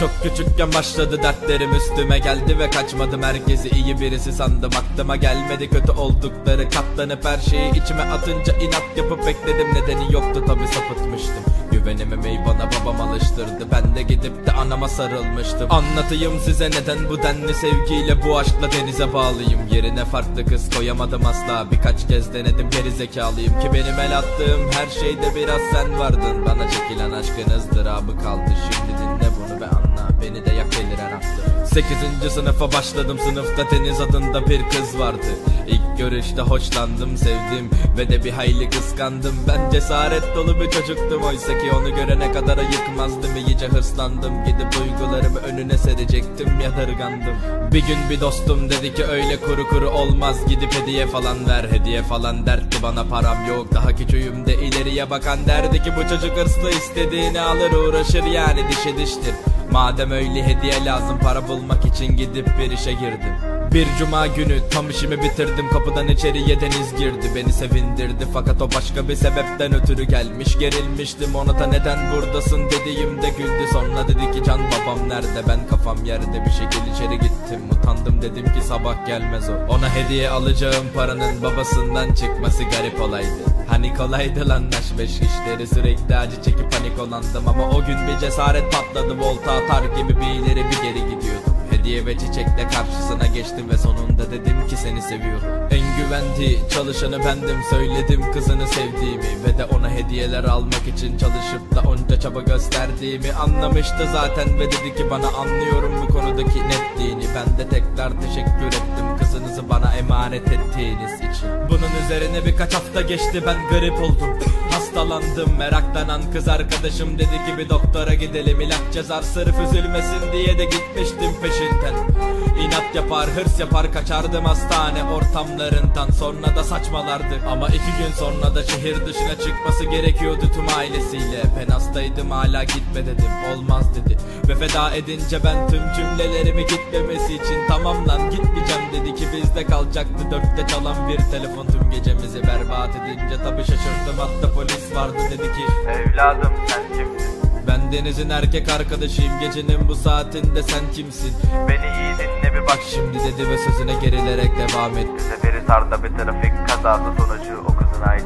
çok küçükken başladı dertlerim üstüme geldi ve kaçmadım. Herkesi iyi birisi sandım aklıma gelmedi. Kötü oldukları katlanıp her şeyi içime atınca inat yapıp bekledim. Nedeni yoktu tabi sapıtmıştım. Güvenememeyi bana babam alıştırdı. Ben de gidip de anama sarılmıştım. Anlatayım size neden bu denli sevgiyle Bu aşkla denize bağlıyım. Yerine farklı kız koyamadım asla. Birkaç kez denedim geri zekalıyım Ki benim el attığım her şeyde biraz sen vardın. Bana çekilen aşkın ızdırabı kaldı. Şimdi dinle anla Beni de yak deliren aklım 8. sınıfa başladım. Sınıfta Deniz adında bir kız vardı. İlk görüşte hoşlandım sevdim Ve de bir hayli kıskandım. Ben cesaret dolu bir çocuktum. Oysa ki onu görene kadar ayıkmazdım. İyice hırslandım. Gidip duygularımı önüne serecektim. Yadırgandım Bir gün bir dostum dedi ki öyle kuru kuru olmaz. Gidip hediye falan ver. Hediye falan dertti bana param yok. Daha küçüğüm de ileriye bakan derdi ki Bu çocuk hırslı istediğini alır uğraşır yani dişi diştir Madem öyle hediye lazım para bulmak için gidip bir işe girdim. Bir cuma günü tam işimi bitirdim kapıdan içeriye deniz girdi. Beni sevindirdi fakat o başka bir sebepten ötürü gelmiş Gerilmiştim. Ona da neden buradasın dediğimde güldü. Sonra dedi ki can babam nerede? Ben kafam yerde. Bir şekilde içeri gittim Utandım. Dedim ki sabah gelmez o. Ona hediye alacağım paranın babasından çıkması garip olaydı Hani kolaydı lan naş beş işleri. Sürekli acı çekip panik olandım Ama o gün bir cesaret patladı. Volta atar gibi bir ileri bir geri gidiyordum. Hediye ve çiçekle karşısına geçtim ve sonunda dedim ki seni seviyorum. En güvendiği çalışanı bendim söyledim kızını sevdiğimi Ve de ona hediyeler almak için çalışıp da onca çaba gösterdiğimi Anlamıştı zaten ve dedi ki bana anlıyorum bu konudaki netliğini. Ben de tekrar teşekkür ettim kızınızı bana emanet ettiğiniz için. Bunun üzerine birkaç hafta geçti ben garip oldum Hastalandım. Meraklanan kız arkadaşım dedi ki bir doktora gidelim. İlaç yazar sırf üzülmesin diye de gitmiştim peşinden. İnat yapar hırs yapar kaçardım hastane ortamlarından. Sonra da saçmalardı. Ama iki gün sonra da şehir dışına çıkması gerekiyordu tüm ailesiyle. Ben hastaydım hala gitme dedim. Olmaz dedi. Ve feda edince ben tüm cümlelerimi gitmemesi için tamam lan gitmeyeceğim. dedi ki bizde kalacaktı. Dörtte çalan bir telefon tüm gecemizi berbat edince. Tabi şaşırdım hatta polis vardı dedi ki Evladım sen kimsin? Ben Deniz'in erkek arkadaşıyım. Gecenin bu saatinde sen kimsin? Beni iyi dinle bir bak. Şimdi dedi ve sözüne gerilerek devam etti Seferihisar'da bir trafik kazası sonucu o kızın ailesi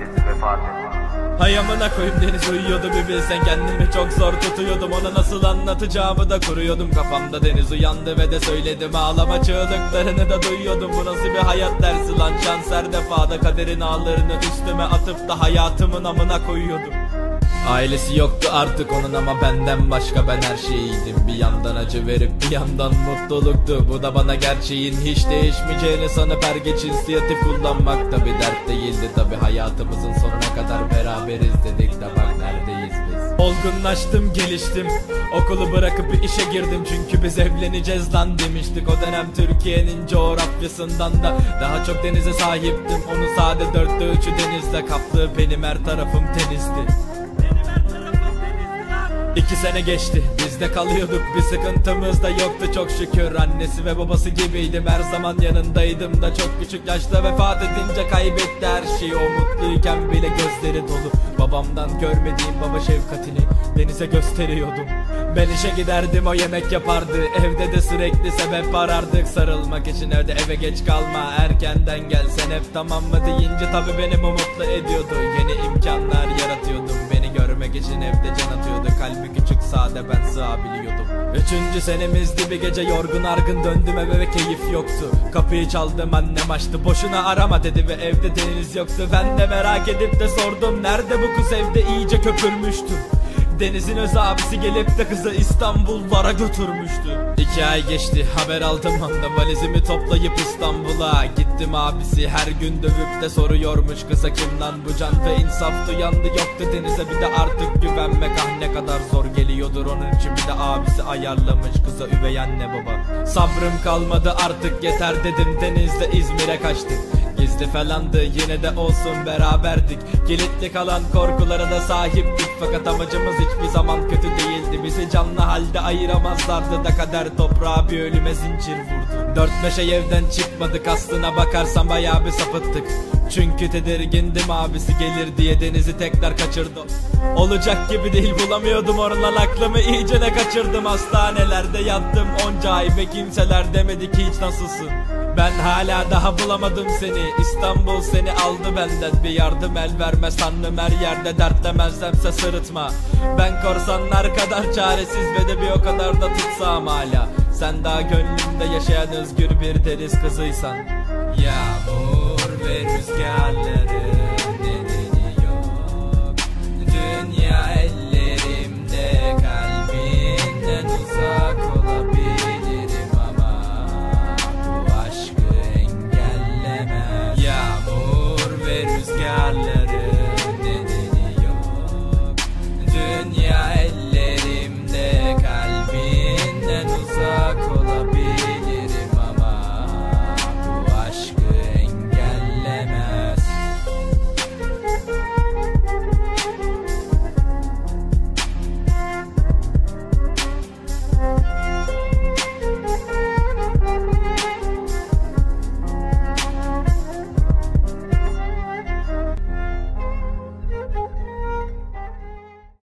Hay amına koyayım Deniz uyuyordu bir bilsen. Kendimi çok zor tutuyordum. Ona nasıl anlatacağımı da kuruyordum Kafamda. Deniz uyandı ve de söyledim. Ağlama çığlıklarını da duyuyordum. Bu nasıl bir hayat dersi lan? Şans her defada Kaderin ağlarını üstüme atıp da hayatımın amına koyuyordum Ailesi yoktu artık onun ama benden başka ben her şeyiydim. Bir yandan acı verip bir yandan mutluluktu. Bu da bana gerçeğin hiç değişmeyeceğini sanıp her geçin siyatif kullanmak da bir dert değildi. Tabi hayatımızın sonuna kadar beraberiz dedik de bak neredeyiz biz? Olgunlaştım geliştim. Okulu bırakıp bir işe girdim Çünkü biz evleneceğiz lan demiştik. O dönem Türkiye'nin coğrafyasından da daha çok denize sahiptim. Onun sade dörtte üçü denizde kaplı. Benim her tarafım denizdi İki sene geçti bizde kalıyorduk bir sıkıntımız da yoktu. Çok şükür Annesi ve babası gibiydim. Her zaman yanındaydım da çok küçük yaşta vefat edince kaybetti her şeyi. O mutluyken bile gözleri dolu. Babamdan görmediğim baba şefkatini denize gösteriyordum. Ben işe giderdim o yemek yapardı. Evde de sürekli sebep arardık. Sarılmak için evde eve geç kalma Erkenden gel sen hep tamam mı deyince tabi beni mutlu ediyordu sade ben sığabiliyordum Üçüncü senemizdi bir gece yorgun argın döndüm eve ve keyif yoktu. Kapıyı çaldım annem açtı boşuna arama dedi ve evde deniz yoktu. Ben de merak edip de sordum nerede bu kız? Evde iyice köpürmüştü Deniz'in öz abisi gelip de kızı İstanbullara götürmüştü. İki ay geçti haber aldım anda valizimi toplayıp İstanbul'a. Gittim abisi her gün dövüp de soruyormuş kıza kim lan bu can. Ve insaf duyandı yoktu Deniz'e. Bir de artık güvenmek ah ne kadar zor geliyordur onun için. Bir de abisi ayarlamış kıza üvey anne baba. Sabrım kalmadı artık yeter dedim. Deniz'de İzmir'e kaçtık Gizli falandı yine de olsun beraberdik. Kilitli kalan korkulara da sahiptik. Fakat amacımız hiçbir zaman kötü değildi. Bizi canlı halde ayıramazlardı da kader toprağa bir ölüme zincir vurdu. Dört beşe evden çıkmadık aslına bakarsan bayağı bir sapıttık. Çünkü tedirgindim abisi gelir diye denizi tekrar kaçırdı Olacak gibi değil bulamıyordum oradan aklımı. İyice de kaçırdım Hastanelerde yattım. Onca ay ve kimseler demedi ki hiç nasılsın ben hala daha bulamadım seni. İstanbul seni aldı benden. Bir yardım el verme sandım her yerde Dertlemezlemse sırıtma. Ben korsanlar kadar çaresiz Ve de bir o kadar da tutsam hala. Sen daha gönlümde yaşayan özgür bir deniz kızıysan. Rüzgarları